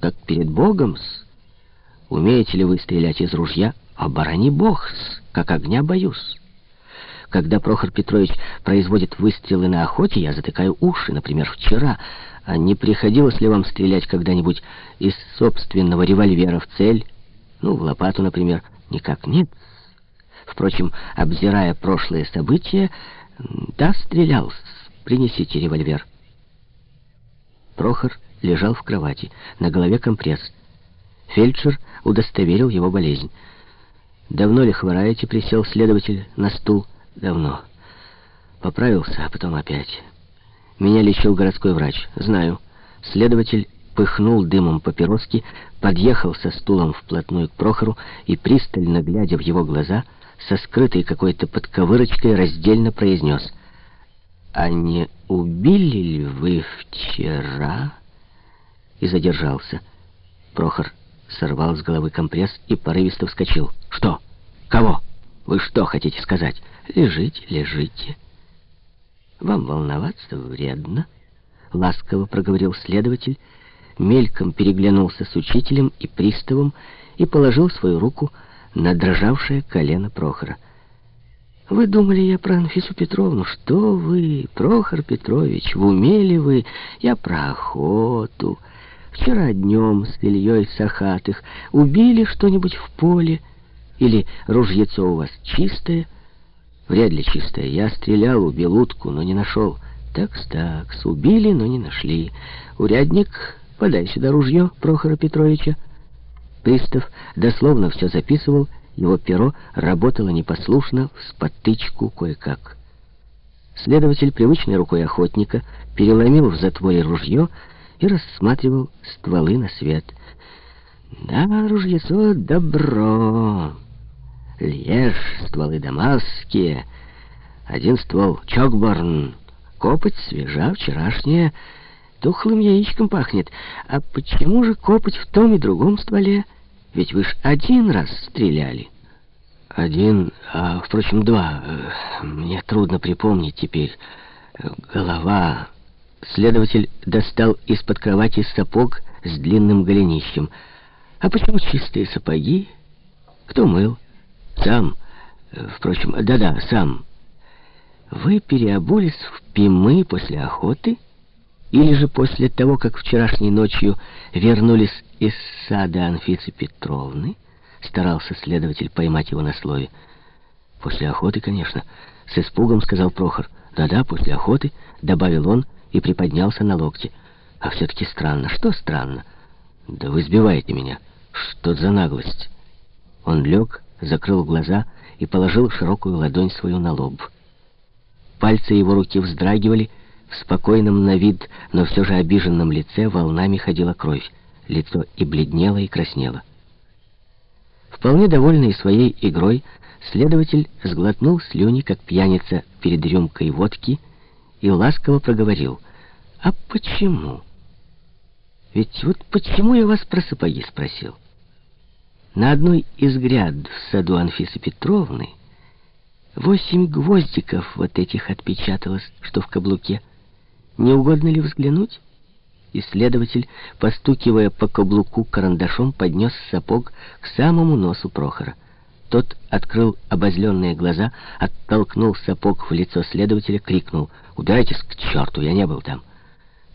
как перед Богом-с. Умеете ли вы стрелять из ружья? Оборони Бог-с, как огня боюсь. Когда Прохор Петрович производит выстрелы на охоте, я затыкаю уши, например, вчера. А не приходилось ли вам стрелять когда-нибудь из собственного револьвера в цель? Ну, в лопату, например. Никак нет. Впрочем, обзирая прошлые события, да, стрелял. Принесите револьвер. Прохор лежал в кровати, на голове компресс. Фельдшер удостоверил его болезнь. «Давно ли хвораете?» — присел следователь на стул. «Давно. Поправился, а потом опять. Меня лечил городской врач. Знаю». Следователь пыхнул дымом папироски, подъехал со стулом вплотную к Прохору и, пристально глядя в его глаза, со скрытой какой-то подковырочкой раздельно произнес «А не убили ли вы вчера?» И задержался. Прохор сорвал с головы компресс и порывисто вскочил. «Что? Кого? Вы что хотите сказать? Лежите, лежите. Вам волноваться вредно», — ласково проговорил следователь, мельком переглянулся с учителем и приставом и положил свою руку на дрожавшее колено Прохора. «Вы думали я про Анфису Петровну? Что вы, Прохор Петрович, в уме ли вы? Я про охоту». Вчера днем с Ильей Сахатых убили что-нибудь в поле? Или ружьецо у вас чистое? Вряд ли чистое. Я стрелял, убил утку, но не нашел. Такс-такс, убили, но не нашли. Урядник, подай сюда ружье Прохора Петровича. Пристав дословно все записывал, его перо работало непослушно, в спотычку кое-как. Следователь, привычной рукой охотника, переломил в затворе ружье и рассматривал стволы на свет. Да, ружьецо добро. Льеж, стволы дамасские. Один ствол Чокборн. Копоть свежа, вчерашняя. Тухлым яичком пахнет. А почему же копоть в том и другом стволе? Ведь вы ж один раз стреляли. Один, а, впрочем, два. Мне трудно припомнить теперь. Голова... Следователь достал из-под кровати сапог с длинным голенищем. А почему чистые сапоги? Кто мыл? Сам. Впрочем, да-да, сам. Вы переобулись в Пимы после охоты? Или же после того, как вчерашней ночью вернулись из сада Анфисы Петровны? Старался следователь поймать его на слове. После охоты, конечно. С испугом сказал Прохор. Да-да, после охоты, добавил он, — и приподнялся на локте. А все-таки странно. Что странно? Да вы сбиваете меня. Что за наглость? Он лег, закрыл глаза и положил широкую ладонь свою на лоб. Пальцы его руки вздрагивали, в спокойном на вид, но все же обиженном лице волнами ходила кровь. Лицо и бледнело, и краснело. Вполне довольный своей игрой, следователь сглотнул слюни, как пьяница перед рюмкой водки, и ласково проговорил. «А почему? Ведь вот почему я вас про сапоги спросил? На одной из гряд в саду Анфисы Петровны восемь гвоздиков вот этих отпечаталось, что в каблуке. Не угодно ли взглянуть?» Исследователь, постукивая по каблуку карандашом, поднес сапог к самому носу Прохора. Тот открыл обозленные глаза, оттолкнул сапог в лицо следователя, крикнул «Убирайтесь к черту, я не был там!»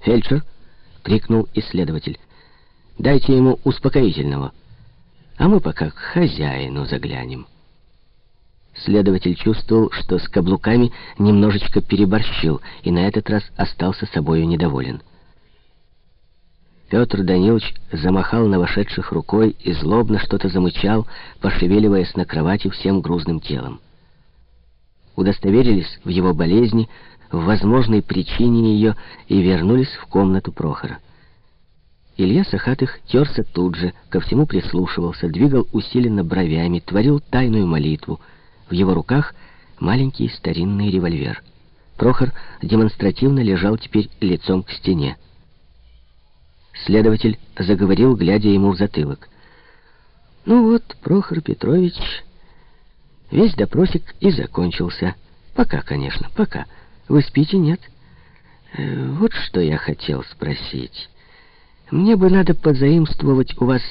«Фельдшер!» — крикнул исследователь. «Дайте ему успокоительного, а мы пока к хозяину заглянем». Следователь чувствовал, что с каблуками немножечко переборщил, и на этот раз остался собою недоволен. Петр Данилович замахал на вошедших рукой и злобно что-то замычал, пошевеливаясь на кровати всем грузным телом. Удостоверились в его болезни, в возможной причине ее и вернулись в комнату Прохора. Илья Сахатых терся тут же, ко всему прислушивался, двигал усиленно бровями, творил тайную молитву. В его руках маленький старинный револьвер. Прохор демонстративно лежал теперь лицом к стене. Следователь заговорил, глядя ему в затылок. «Ну вот, Прохор Петрович, весь допросик и закончился. Пока, конечно, пока. Вы спите, нет? Э, вот что я хотел спросить. Мне бы надо позаимствовать у вас